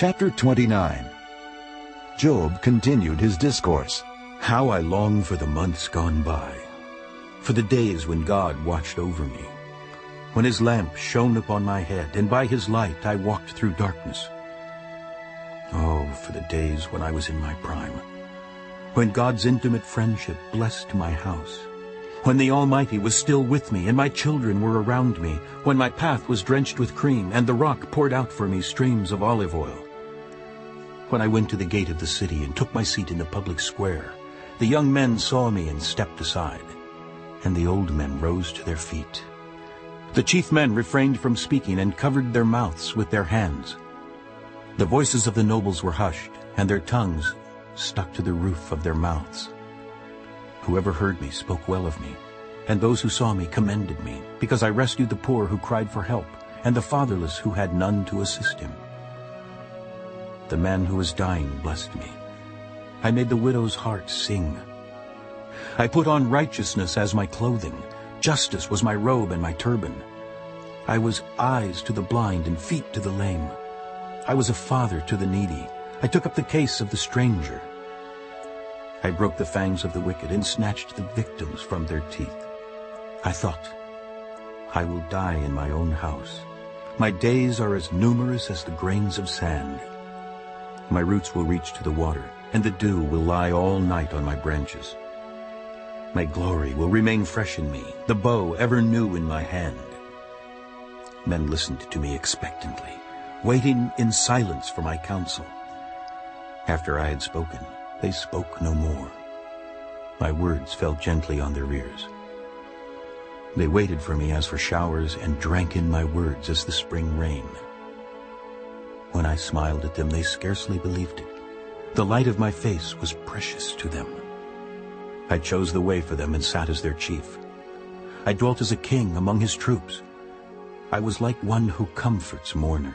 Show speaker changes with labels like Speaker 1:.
Speaker 1: Chapter 29 Job continued his discourse.
Speaker 2: How I long for the months gone by, for the days when God watched over me, when his lamp shone upon my head, and by his light I walked through darkness. Oh, for the days when I was in my prime, when God's intimate friendship blessed my house, when the Almighty was still with me and my children were around me, when my path was drenched with cream and the rock poured out for me streams of olive oil. When I went to the gate of the city and took my seat in the public square, the young men saw me and stepped aside, and the old men rose to their feet. The chief men refrained from speaking and covered their mouths with their hands. The voices of the nobles were hushed, and their tongues stuck to the roof of their mouths. Whoever heard me spoke well of me, and those who saw me commended me, because I rescued the poor who cried for help, and the fatherless who had none to assist him. The man who was dying blessed me. I made the widow's heart sing. I put on righteousness as my clothing. Justice was my robe and my turban. I was eyes to the blind and feet to the lame. I was a father to the needy. I took up the case of the stranger. I broke the fangs of the wicked and snatched the victims from their teeth. I thought, I will die in my own house. My days are as numerous as the grains of sand. My roots will reach to the water, and the dew will lie all night on my branches. My glory will remain fresh in me, the bow ever new in my hand. Men listened to me expectantly, waiting in silence for my counsel. After I had spoken, they spoke no more. My words fell gently on their ears. They waited for me as for showers and drank in my words as the spring rain. When I smiled at them, they scarcely believed it. The light of my face was precious to them. I chose the way for them and sat as their chief. I dwelt as a king among his troops. I was like one who comforts mourners.